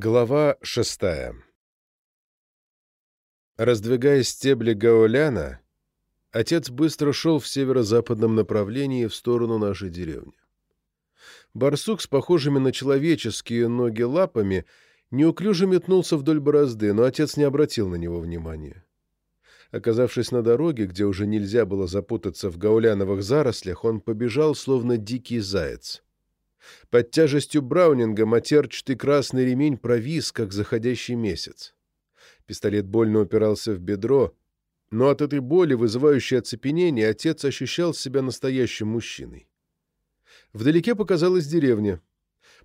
Глава шестая Раздвигая стебли гауляна, отец быстро шел в северо-западном направлении в сторону нашей деревни. Барсук с похожими на человеческие ноги лапами неуклюже метнулся вдоль борозды, но отец не обратил на него внимания. Оказавшись на дороге, где уже нельзя было запутаться в гауляновых зарослях, он побежал, словно дикий заяц. Под тяжестью Браунинга матерчатый красный ремень провис, как заходящий месяц. Пистолет больно упирался в бедро, но от этой боли, вызывающей оцепенение, отец ощущал себя настоящим мужчиной. Вдалеке показалась деревня.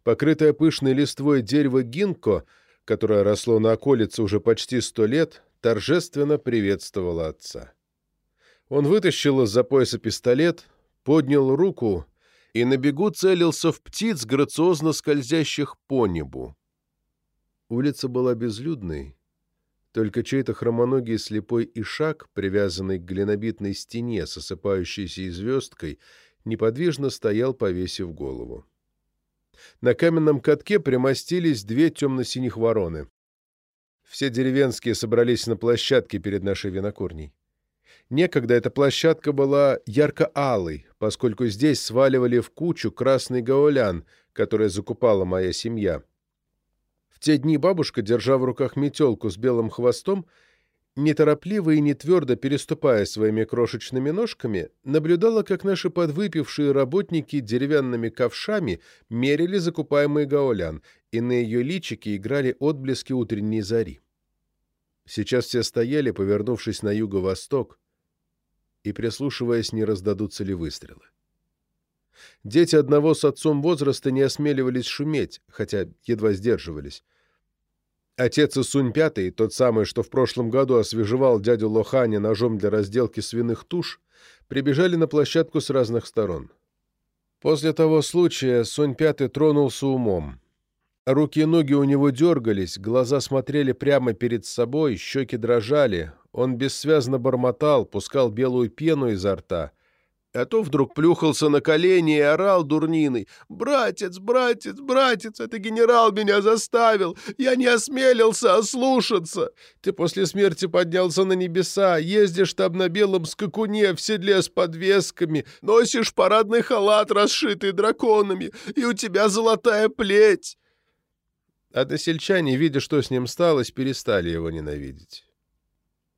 Покрытое пышной листвой дерево гинко, которое росло на околице уже почти сто лет, торжественно приветствовало отца. Он вытащил из-за пояса пистолет, поднял руку и на бегу целился в птиц, грациозно скользящих по небу. Улица была безлюдной, только чей-то хромоногий слепой ишак, привязанный к глинобитной стене с осыпающейся звездкой, неподвижно стоял, повесив голову. На каменном катке примостились две темно-синих вороны. Все деревенские собрались на площадке перед нашей винокурней. Некогда эта площадка была ярко-алой, поскольку здесь сваливали в кучу красный гаулян, который закупала моя семья. В те дни бабушка, держа в руках метелку с белым хвостом, неторопливо и не твердо переступая своими крошечными ножками, наблюдала, как наши подвыпившие работники деревянными ковшами мерили закупаемый гаулян, и на ее личике играли отблески утренней зари. Сейчас все стояли, повернувшись на юго-восток, и прислушиваясь, не раздадутся ли выстрелы. Дети одного с отцом возраста не осмеливались шуметь, хотя едва сдерживались. Отец Исунь Пятый, тот самый, что в прошлом году освежевал дядю Лохани ножом для разделки свиных туш, прибежали на площадку с разных сторон. После того случая Сунь Пятый тронулся умом. Руки и ноги у него дергались, глаза смотрели прямо перед собой, щеки дрожали, он бессвязно бормотал, пускал белую пену изо рта. А то вдруг плюхался на колени и орал дурниной. «Братец, братец, братец, это генерал меня заставил! Я не осмелился ослушаться! Ты после смерти поднялся на небеса, ездишь там на белом скакуне в седле с подвесками, носишь парадный халат, расшитый драконами, и у тебя золотая плеть!» Односельчане, видя, что с ним сталось, перестали его ненавидеть.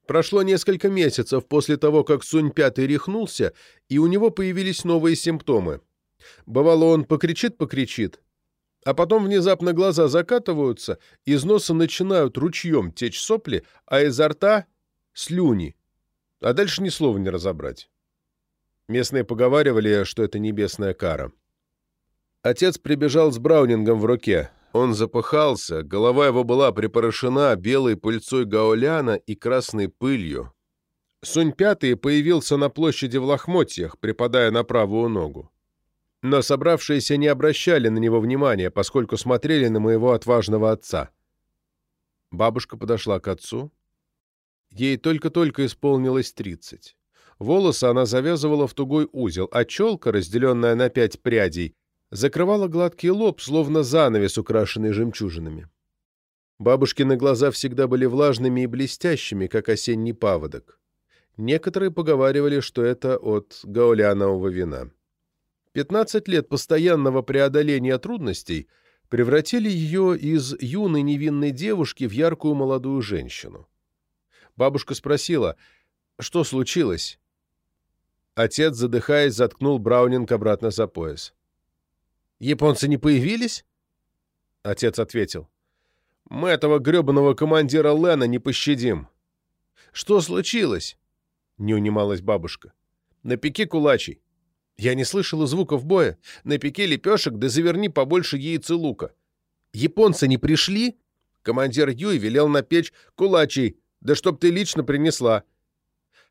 Прошло несколько месяцев после того, как Сунь Пятый рехнулся, и у него появились новые симптомы. Бывало, он покричит-покричит, а потом внезапно глаза закатываются, из носа начинают ручьем течь сопли, а изо рта — слюни. А дальше ни слова не разобрать. Местные поговаривали, что это небесная кара. Отец прибежал с браунингом в руке. Он запыхался, голова его была припорошена белой пыльцой гауляна и красной пылью. Сунь Пятый появился на площади в лохмотьях, припадая на правую ногу. Но собравшиеся не обращали на него внимания, поскольку смотрели на моего отважного отца. Бабушка подошла к отцу. Ей только-только исполнилось тридцать. Волосы она завязывала в тугой узел, а челка, разделенная на пять прядей, закрывала гладкий лоб, словно занавес, украшенный жемчужинами. Бабушкины глаза всегда были влажными и блестящими, как осенний паводок. Некоторые поговаривали, что это от гаулянового вина. Пятнадцать лет постоянного преодоления трудностей превратили ее из юной невинной девушки в яркую молодую женщину. Бабушка спросила, что случилось? Отец, задыхаясь, заткнул Браунинг обратно за пояс. Японцы не появились? Отец ответил. Мы этого гребаного командира Лена не пощадим. Что случилось? Не унималась бабушка. На пике кулачей. Я не слышала звуков боя. На пике лепешек, да заверни побольше яиц и лука. Японцы не пришли? Командир Юй велел напечь кулачей, да чтоб ты лично принесла.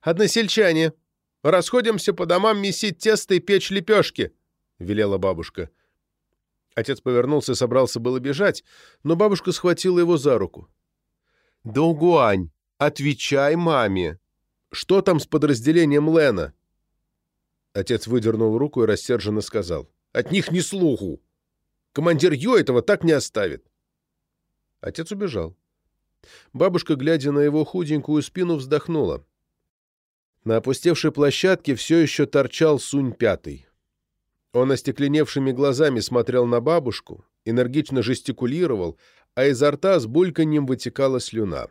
Односельчане, расходимся по домам месить тесто и печь лепешки, — велела бабушка. — Отец повернулся и собрался было бежать, но бабушка схватила его за руку. «Доугуань, отвечай маме! Что там с подразделением Лена?» Отец выдернул руку и рассерженно сказал. «От них ни слуху! Командир Ю этого так не оставит!» Отец убежал. Бабушка, глядя на его худенькую спину, вздохнула. На опустевшей площадке все еще торчал Сунь Пятый. Он остекленевшими глазами смотрел на бабушку, энергично жестикулировал, а изо рта с бульканьем вытекала слюна.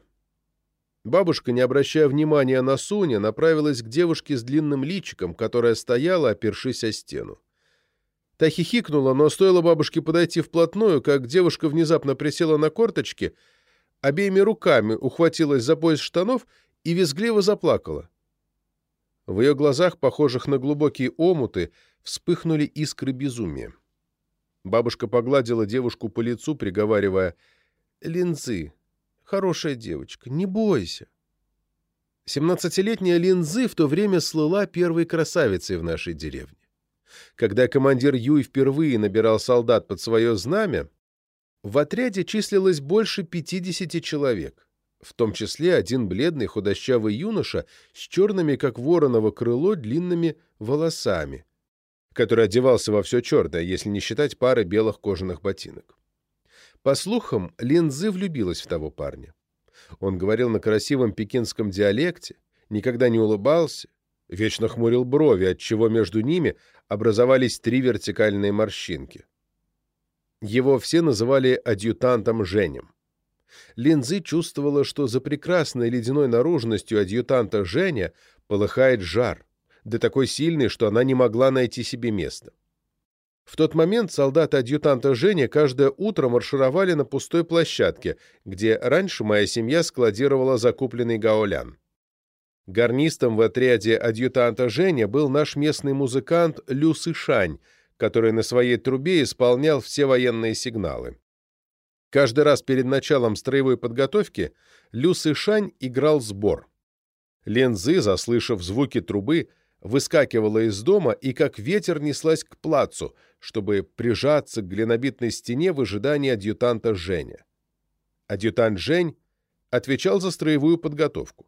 Бабушка, не обращая внимания на Суня, направилась к девушке с длинным личиком, которая стояла, опершись о стену. Та хихикнула, но стоило бабушке подойти вплотную, как девушка внезапно присела на корточки, обеими руками ухватилась за пояс штанов и визгливо заплакала. В ее глазах, похожих на глубокие омуты, вспыхнули искры безумия. Бабушка погладила девушку по лицу, приговаривая «Линзы, хорошая девочка, не бойся». Семнадцатилетняя Линзы в то время слыла первой красавицей в нашей деревне. Когда командир Юй впервые набирал солдат под свое знамя, в отряде числилось больше 50 человек, в том числе один бледный худощавый юноша с черными, как вороново крыло, длинными волосами, который одевался во все черное, если не считать пары белых кожаных ботинок. По слухам, Линзы влюбилась в того парня. Он говорил на красивом пекинском диалекте, никогда не улыбался, вечно хмурил брови, отчего между ними образовались три вертикальные морщинки. Его все называли адъютантом Женем. Линзы чувствовала, что за прекрасной ледяной наружностью адъютанта Женя полыхает жар, да такой сильный, что она не могла найти себе места. В тот момент солдаты адъютанта Женя каждое утро маршировали на пустой площадке, где раньше моя семья складировала закупленный гаолян. Гарнистом в отряде адъютанта Женя был наш местный музыкант Лю Сышань, который на своей трубе исполнял все военные сигналы. Каждый раз перед началом строевой подготовки Лю Сышань играл сбор. Лензы, заслышав звуки трубы, выскакивала из дома и как ветер неслась к плацу, чтобы прижаться к глинобитной стене в ожидании адъютанта Женя. Адъютант Жень отвечал за строевую подготовку.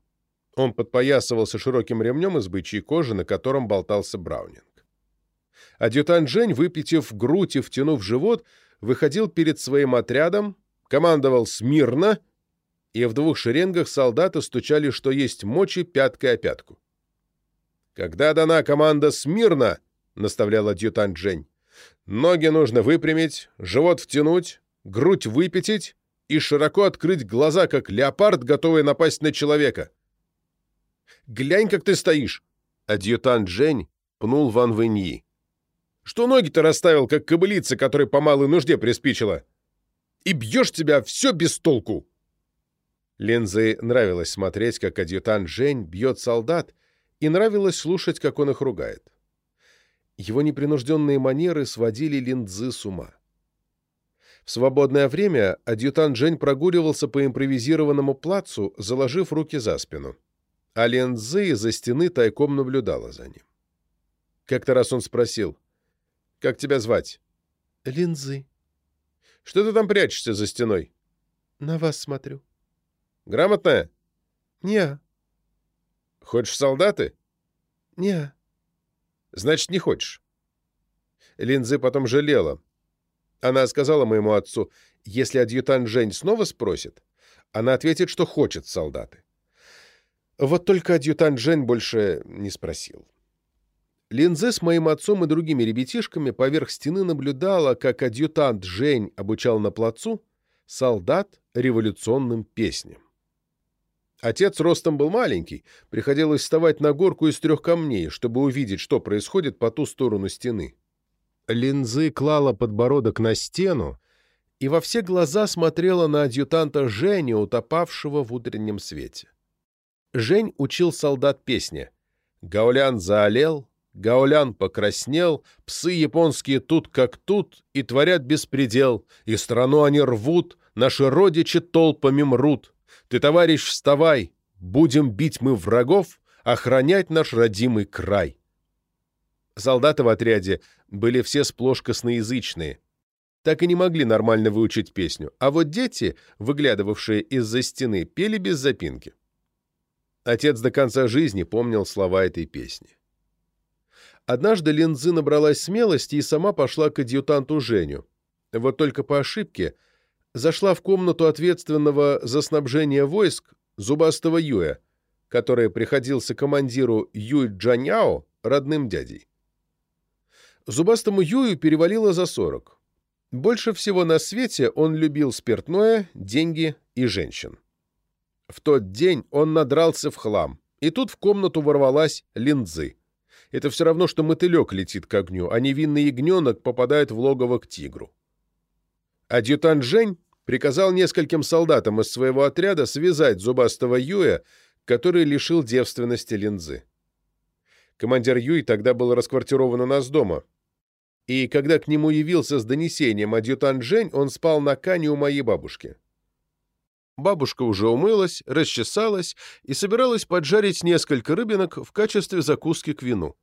Он подпоясывался широким ремнем из бычьей кожи, на котором болтался браунинг. Адъютант Жень, выпитив грудь и втянув живот, выходил перед своим отрядом, командовал «Смирно!» и в двух шеренгах солдаты стучали, что есть мочи, пяткой о пятку. «Когда дана команда «Смирно!» — наставлял адъютант Жень. «Ноги нужно выпрямить, живот втянуть, грудь выпятить и широко открыть глаза, как леопард, готовый напасть на человека. Глянь, как ты стоишь!» Адъютант Жень пнул Ван Вэньи. «Что ноги-то расставил, как кобылица, которой по малой нужде приспичила? И бьешь тебя все без толку!» Лензе нравилось смотреть, как адъютант Жень бьет солдат, и нравилось слушать, как он их ругает. Его непринужденные манеры сводили Линдзы с ума. В свободное время адъютант Жень прогуливался по импровизированному плацу, заложив руки за спину а Лензы из-за стены тайком наблюдала за ним. Как-то раз он спросил, «Как тебя звать?» «Линзы». «Что ты там прячешься за стеной?» «На вас смотрю». «Грамотная?» «Не». «Хочешь солдаты?» «Не». «Значит, не хочешь». Линзы потом жалела. Она сказала моему отцу, если адъютант Жень снова спросит, она ответит, что хочет солдаты. Вот только адъютант Жень больше не спросил. Линзе с моим отцом и другими ребятишками поверх стены наблюдала, как адъютант Жень обучал на плацу солдат революционным песням. Отец ростом был маленький, приходилось вставать на горку из трех камней, чтобы увидеть, что происходит по ту сторону стены. Линзы клала подбородок на стену и во все глаза смотрела на адъютанта Женю, утопавшего в утреннем свете. Жень учил солдат песни. Гаулян заолел, Гаулян покраснел, псы японские тут как тут и творят беспредел, и страну они рвут, наши родичи толпами мрут. Ты, товарищ, вставай, будем бить мы врагов, охранять наш родимый край. Солдаты в отряде были все сплошь косноязычные, так и не могли нормально выучить песню, а вот дети, выглядывавшие из-за стены, пели без запинки. Отец до конца жизни помнил слова этой песни. Однажды Линзы набралась смелости и сама пошла к адъютанту Женю. Вот только по ошибке зашла в комнату ответственного за снабжение войск зубастого Юя, который приходился командиру Юй Джаняо родным дядей. Зубастому Юю перевалило за сорок. Больше всего на свете он любил спиртное, деньги и женщин. В тот день он надрался в хлам, и тут в комнату ворвалась линдзы. Это все равно, что мотылек летит к огню, а невинный ягненок попадает в логово к тигру. Адъютант Жень приказал нескольким солдатам из своего отряда связать зубастого Юя, который лишил девственности линзы. Командир Юй тогда был расквартирован у нас дома. И когда к нему явился с донесением адъютант Жень, он спал на кане у моей бабушки. Бабушка уже умылась, расчесалась и собиралась поджарить несколько рыбинок в качестве закуски к вину.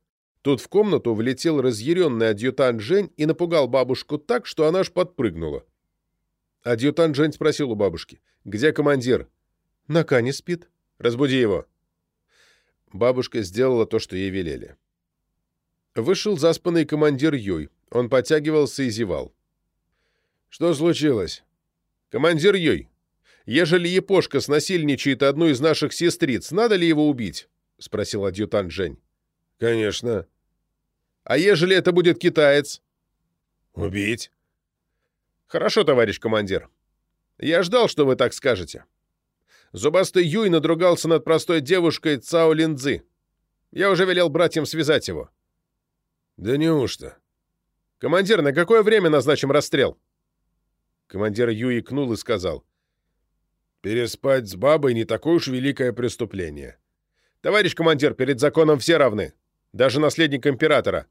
Тут в комнату влетел разъяренный адъютант Жень и напугал бабушку так, что она аж подпрыгнула. Адъютант Жень спросил у бабушки. «Где командир?» «На кане спит». «Разбуди его». Бабушка сделала то, что ей велели. Вышел заспанный командир Юй. Он потягивался и зевал. «Что случилось?» «Командир Юй, ежели Епошка снасильничает одну из наших сестриц, надо ли его убить?» — спросил адъютант Жень. «Конечно». «А ежели это будет китаец?» «Убить». «Хорошо, товарищ командир. Я ждал, что вы так скажете. Зубастый Юй надругался над простой девушкой Цао Линдзы. Я уже велел братьям связать его». «Да неужто?» «Командир, на какое время назначим расстрел?» Командир Юй икнул и сказал. «Переспать с бабой не такое уж великое преступление. Товарищ командир, перед законом все равны, даже наследник императора».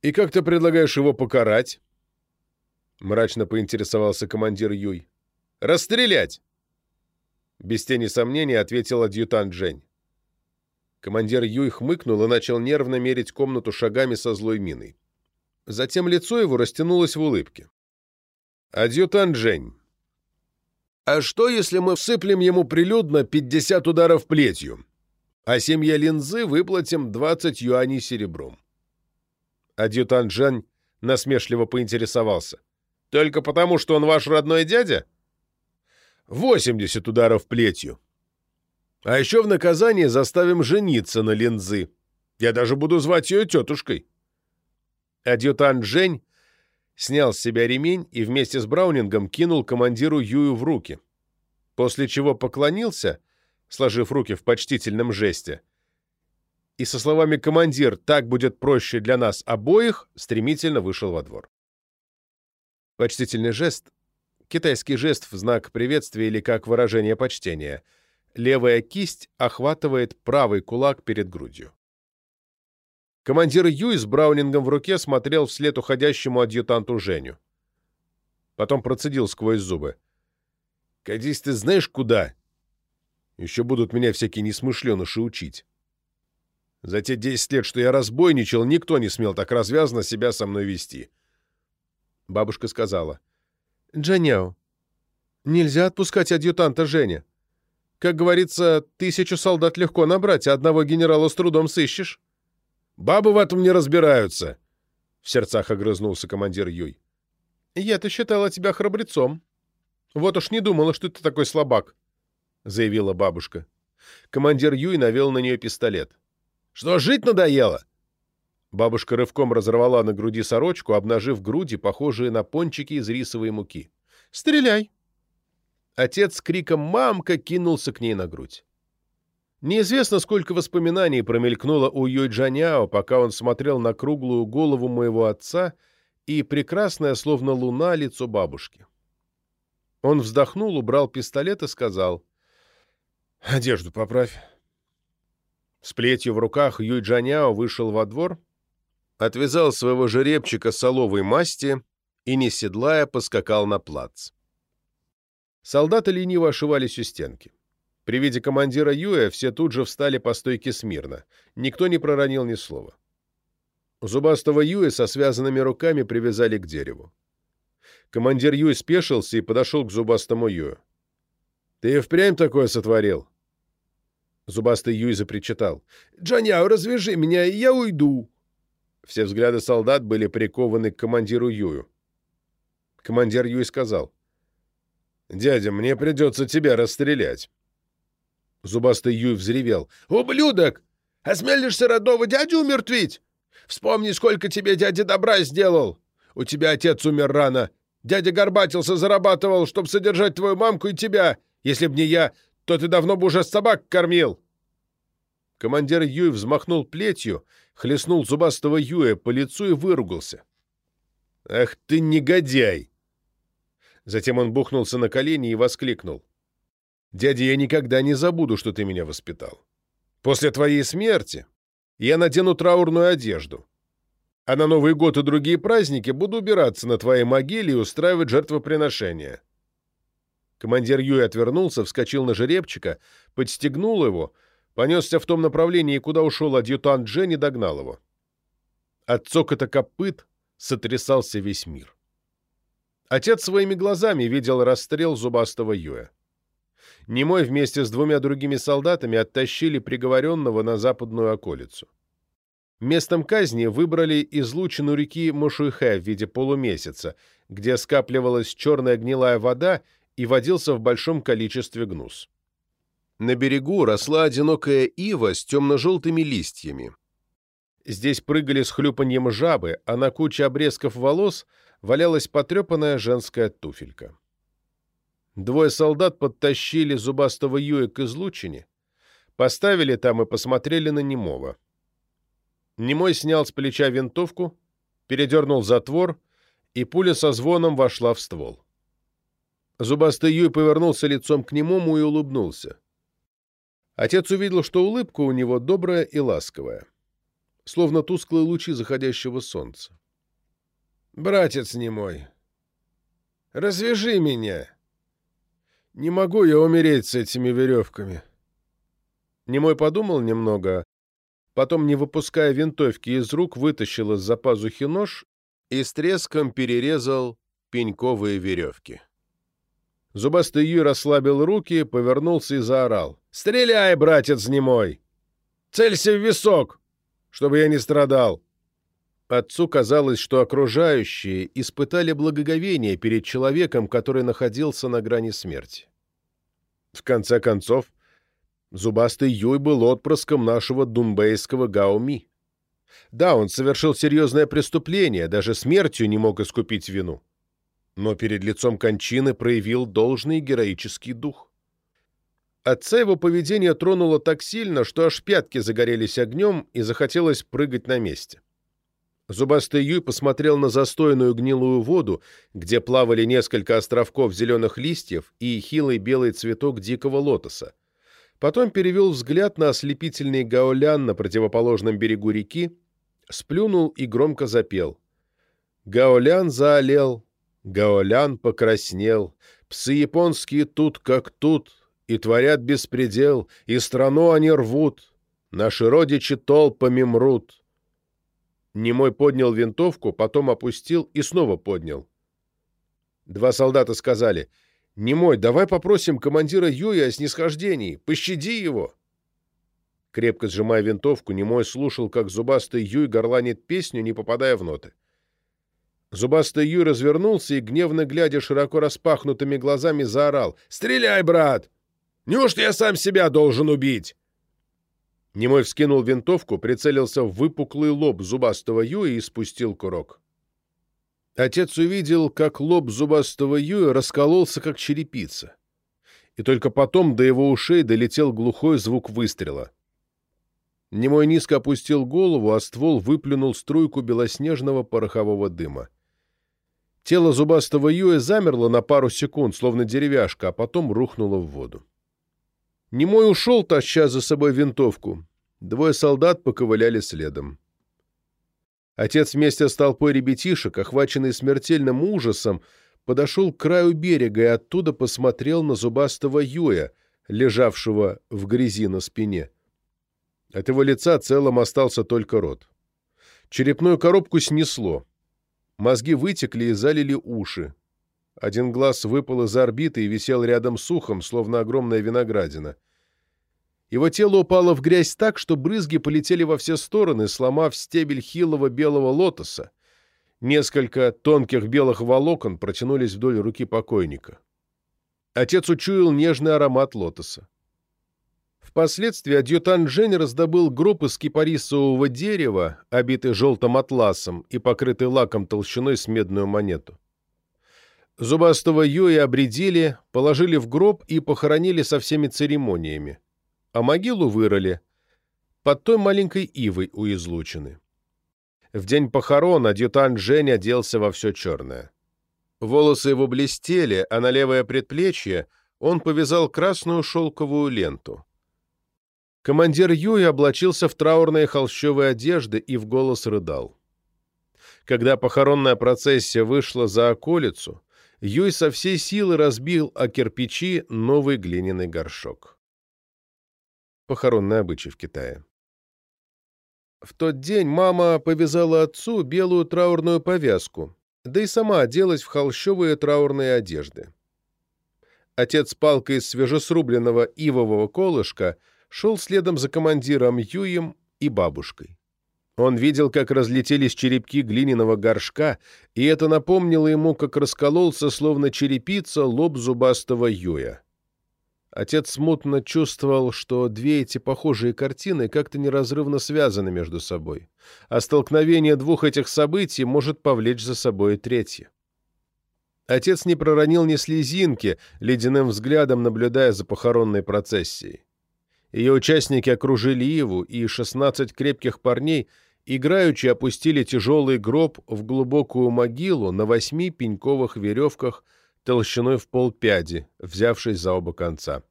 «И как ты предлагаешь его покарать?» — мрачно поинтересовался командир Юй. «Расстрелять!» Без тени сомнения ответил адъютант Жень. Командир Юй хмыкнул и начал нервно мерить комнату шагами со злой миной. Затем лицо его растянулось в улыбке. «Адъютант Жень, а что, если мы всыплем ему прилюдно 50 ударов плетью, а семье Линзы выплатим 20 юаней серебром?» Адъютант Жень насмешливо поинтересовался. Только потому, что он ваш родной дядя? 80 ударов плетью. А еще в наказание заставим жениться на линзы. Я даже буду звать ее тетушкой. Адъютант Жень снял с себя ремень и вместе с Браунингом кинул командиру Юю в руки, после чего поклонился, сложив руки в почтительном жесте, и со словами «командир, так будет проще для нас обоих» стремительно вышел во двор. Почтительный жест — китайский жест в знак приветствия или как выражение почтения. Левая кисть охватывает правый кулак перед грудью. Командир Юй с Браунингом в руке смотрел вслед уходящему адъютанту Женю. Потом процедил сквозь зубы. «Кадись ты знаешь куда? Еще будут меня всякие несмышленыши учить. За те десять лет, что я разбойничал, никто не смел так развязно себя со мной вести. Бабушка сказала. «Джаняо, нельзя отпускать адъютанта Женя. Как говорится, тысячу солдат легко набрать, а одного генерала с трудом сыщешь». «Бабы в этом не разбираются», — в сердцах огрызнулся командир Юй. «Я-то считала тебя храбрецом. Вот уж не думала, что ты такой слабак», — заявила бабушка. Командир Юй навел на нее пистолет. «Что, жить надоело? Бабушка рывком разорвала на груди сорочку, обнажив груди, похожие на пончики из рисовой муки. «Стреляй!» Отец с криком «Мамка!» кинулся к ней на грудь. Неизвестно, сколько воспоминаний промелькнуло у Юй Джаняо, пока он смотрел на круглую голову моего отца и прекрасное, словно луна, лицо бабушки. Он вздохнул, убрал пистолет и сказал «Одежду поправь». С плетью в руках Юй Джаняо вышел во двор отвязал своего жеребчика соловой масти и, не седлая, поскакал на плац. Солдаты лениво ошивались у стенки. При виде командира Юя все тут же встали по стойке смирно. Никто не проронил ни слова. Зубастого Юя со связанными руками привязали к дереву. Командир Юй спешился и подошел к зубастому Юю. «Ты впрямь такое сотворил?» Зубастый Юй запричитал. «Джаняо, развяжи меня, и я уйду!» Все взгляды солдат были прикованы к командиру Юю. Командир Юй сказал, «Дядя, мне придется тебя расстрелять». Зубастый Юй взревел. «Ублюдок! Осмелишься родного дядю умертвить? Вспомни, сколько тебе дядя добра сделал! У тебя отец умер рано. Дядя горбатился, зарабатывал, чтобы содержать твою мамку и тебя. Если б не я, то ты давно бы уже собак кормил!» Командир Юй взмахнул плетью, хлестнул зубастого Юя по лицу и выругался. «Ах ты негодяй!» Затем он бухнулся на колени и воскликнул. «Дядя, я никогда не забуду, что ты меня воспитал. После твоей смерти я надену траурную одежду, а на Новый год и другие праздники буду убираться на твоей могиле и устраивать жертвоприношения». Командир Юй отвернулся, вскочил на жеребчика, подстегнул его, понесся в том направлении, куда ушел адъютант Джен и догнал его. От цокота копыт сотрясался весь мир. Отец своими глазами видел расстрел зубастого Юя. Немой вместе с двумя другими солдатами оттащили приговоренного на западную околицу. Местом казни выбрали излучину реки Мушуйхэ в виде полумесяца, где скапливалась черная гнилая вода и водился в большом количестве гнус. На берегу росла одинокая ива с темно-желтыми листьями. Здесь прыгали с хлюпаньем жабы, а на куче обрезков волос валялась потрепанная женская туфелька. Двое солдат подтащили зубастого Юя к излучине, поставили там и посмотрели на Немова. Немой снял с плеча винтовку, передернул затвор, и пуля со звоном вошла в ствол. Зубастый Юй повернулся лицом к Немому и улыбнулся. Отец увидел, что улыбка у него добрая и ласковая, словно тусклые лучи заходящего солнца. «Братец не мой, развяжи меня. Не могу я умереть с этими веревками». Немой подумал немного, потом, не выпуская винтовки из рук, вытащил из-за пазухи нож и с треском перерезал пеньковые веревки. Зубастый Юй расслабил руки, повернулся и заорал. «Стреляй, братец немой! Целься в висок, чтобы я не страдал!» Отцу казалось, что окружающие испытали благоговение перед человеком, который находился на грани смерти. В конце концов, зубастый Юй был отпрыском нашего думбейского Гауми. Да, он совершил серьезное преступление, даже смертью не мог искупить вину. Но перед лицом кончины проявил должный героический дух. Отца его поведение тронуло так сильно, что аж пятки загорелись огнем и захотелось прыгать на месте. Зубастый Юй посмотрел на застойную гнилую воду, где плавали несколько островков зеленых листьев и хилый белый цветок дикого лотоса. Потом перевел взгляд на ослепительный гаолян на противоположном берегу реки, сплюнул и громко запел. Гаолян заолел, гаолян покраснел, псы японские тут как тут, и творят беспредел, и страну они рвут, наши родичи толпами мрут. Немой поднял винтовку, потом опустил и снова поднял. Два солдата сказали, «Немой, давай попросим командира Юя о снисхождении, пощади его!» Крепко сжимая винтовку, Немой слушал, как зубастый Юй горланит песню, не попадая в ноты. Зубастый Юй развернулся и, гневно глядя широко распахнутыми глазами, заорал, «Стреляй, брат! Неужто я сам себя должен убить?» Немой вскинул винтовку, прицелился в выпуклый лоб зубастого Юя и спустил курок. Отец увидел, как лоб зубастого Юя раскололся, как черепица. И только потом до его ушей долетел глухой звук выстрела. Немой низко опустил голову, а ствол выплюнул струйку белоснежного порохового дыма. Тело зубастого Юя замерло на пару секунд, словно деревяшка, а потом рухнуло в воду. Немой ушел, таща за собой винтовку. Двое солдат поковыляли следом. Отец вместе с толпой ребятишек, охваченный смертельным ужасом, подошел к краю берега и оттуда посмотрел на зубастого Юя, лежавшего в грязи на спине. От его лица целым остался только рот. Черепную коробку снесло. Мозги вытекли и залили уши. Один глаз выпал из орбиты и висел рядом с ухом, словно огромная виноградина. Его тело упало в грязь так, что брызги полетели во все стороны, сломав стебель хилого белого лотоса. Несколько тонких белых волокон протянулись вдоль руки покойника. Отец учуял нежный аромат лотоса. Впоследствии адъютант Жень раздобыл гроб из кипарисового дерева, обитый желтым атласом и покрытый лаком толщиной с медную монету. Зубастого Юя обредили, положили в гроб и похоронили со всеми церемониями, а могилу вырыли под той маленькой ивой у излучины. В день похорон адъютант Жень оделся во все черное. Волосы его блестели, а на левое предплечье он повязал красную шелковую ленту. Командир Юй облачился в траурные холщовые одежды и в голос рыдал. Когда похоронная процессия вышла за околицу, Юй со всей силы разбил о кирпичи новый глиняный горшок. Похоронный обычай в Китае. В тот день мама повязала отцу белую траурную повязку, да и сама оделась в холщовые траурные одежды. Отец палкой из свежесрубленного ивового колышка шел следом за командиром Юем и бабушкой. Он видел, как разлетелись черепки глиняного горшка, и это напомнило ему, как раскололся, словно черепица, лоб зубастого Юя. Отец смутно чувствовал, что две эти похожие картины как-то неразрывно связаны между собой, а столкновение двух этих событий может повлечь за собой и третье. Отец не проронил ни слезинки, ледяным взглядом наблюдая за похоронной процессией. Ее участники окружили Иву, и шестнадцать крепких парней играючи опустили тяжелый гроб в глубокую могилу на восьми пеньковых веревках толщиной в полпяди, взявшись за оба конца.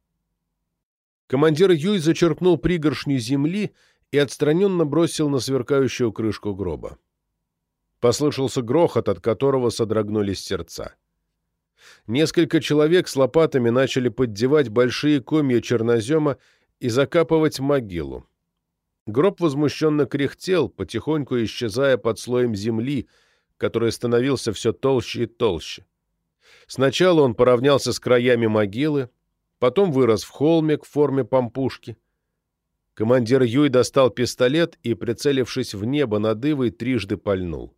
Командир Юй зачерпнул пригоршню земли и отстраненно бросил на сверкающую крышку гроба. Послышался грохот, от которого содрогнулись сердца. Несколько человек с лопатами начали поддевать большие комья чернозема и закапывать могилу. Гроб возмущенно кряхтел, потихоньку исчезая под слоем земли, который становился все толще и толще. Сначала он поравнялся с краями могилы, потом вырос в холмик в форме помпушки. Командир Юй достал пистолет и, прицелившись в небо над Ивой, трижды пальнул.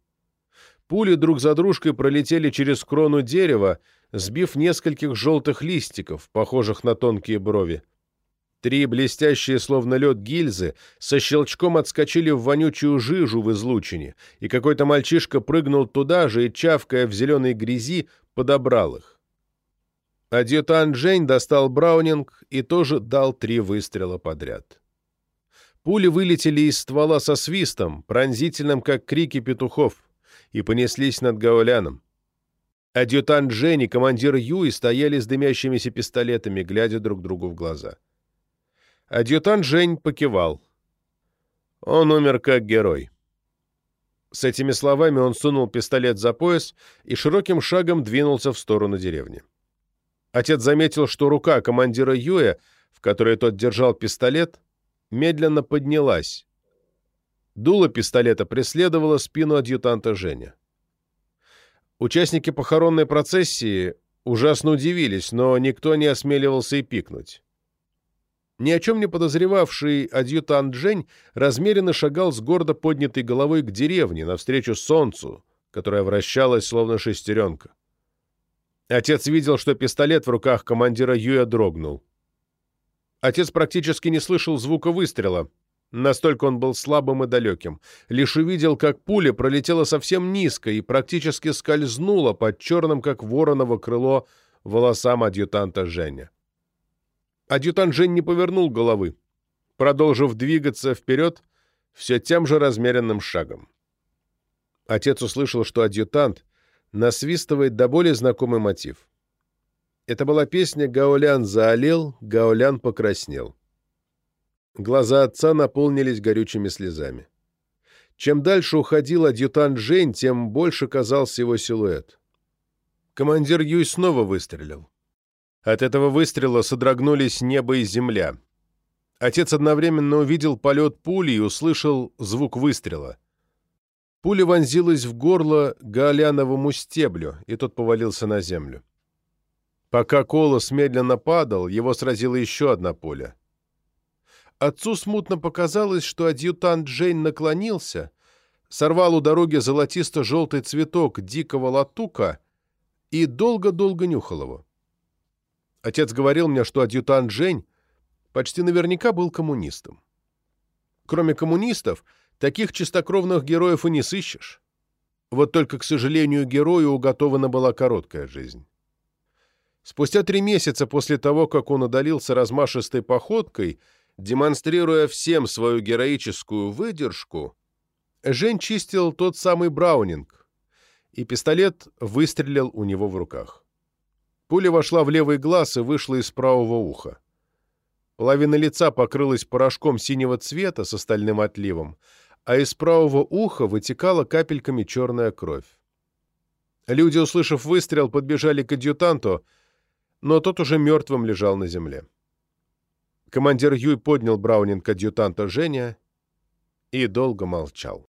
Пули друг за дружкой пролетели через крону дерева, сбив нескольких желтых листиков, похожих на тонкие брови. Три блестящие, словно лед, гильзы со щелчком отскочили в вонючую жижу в излучине, и какой-то мальчишка прыгнул туда же и, чавкая в зеленой грязи, подобрал их. Адъютант Жень достал браунинг и тоже дал три выстрела подряд. Пули вылетели из ствола со свистом, пронзительным, как крики петухов, и понеслись над Гауляном. Адъютант Жень и командир Юи стояли с дымящимися пистолетами, глядя друг другу в глаза. — Адъютант Жень покивал. Он умер как герой. С этими словами он сунул пистолет за пояс и широким шагом двинулся в сторону деревни. Отец заметил, что рука командира Юя, в которой тот держал пистолет, медленно поднялась. Дуло пистолета преследовало спину адъютанта Женя. Участники похоронной процессии ужасно удивились, но никто не осмеливался и пикнуть. Ни о чем не подозревавший адъютант Жень размеренно шагал с гордо поднятой головой к деревне, навстречу солнцу, которое вращалось, словно шестеренка. Отец видел, что пистолет в руках командира Юя дрогнул. Отец практически не слышал звука выстрела, настолько он был слабым и далеким. Лишь увидел, как пуля пролетела совсем низко и практически скользнула под черным, как вороново крыло, волосам адъютанта Женя. Адъютант Жень не повернул головы, продолжив двигаться вперед все тем же размеренным шагом. Отец услышал, что адъютант насвистывает до более знакомый мотив. Это была песня «Гаулян заолел, Гаулян покраснел». Глаза отца наполнились горючими слезами. Чем дальше уходил адъютант Жень, тем больше казался его силуэт. Командир Юй снова выстрелил. От этого выстрела содрогнулись небо и земля. Отец одновременно увидел полет пули и услышал звук выстрела. Пуля вонзилась в горло гаоляновому стеблю, и тот повалился на землю. Пока Колос медленно падал, его сразила еще одна пуля. Отцу смутно показалось, что адъютант Джейн наклонился, сорвал у дороги золотисто-желтый цветок дикого латука и долго-долго нюхал его. Отец говорил мне, что адъютант Жень почти наверняка был коммунистом. Кроме коммунистов, таких чистокровных героев и не сыщешь. Вот только, к сожалению, герою уготована была короткая жизнь. Спустя три месяца после того, как он удалился размашистой походкой, демонстрируя всем свою героическую выдержку, Жень чистил тот самый Браунинг, и пистолет выстрелил у него в руках. Пуля вошла в левый глаз и вышла из правого уха. Половина лица покрылась порошком синего цвета с остальным отливом, а из правого уха вытекала капельками черная кровь. Люди, услышав выстрел, подбежали к адъютанту, но тот уже мертвым лежал на земле. Командир Юй поднял Браунинг адъютанта Женя и долго молчал.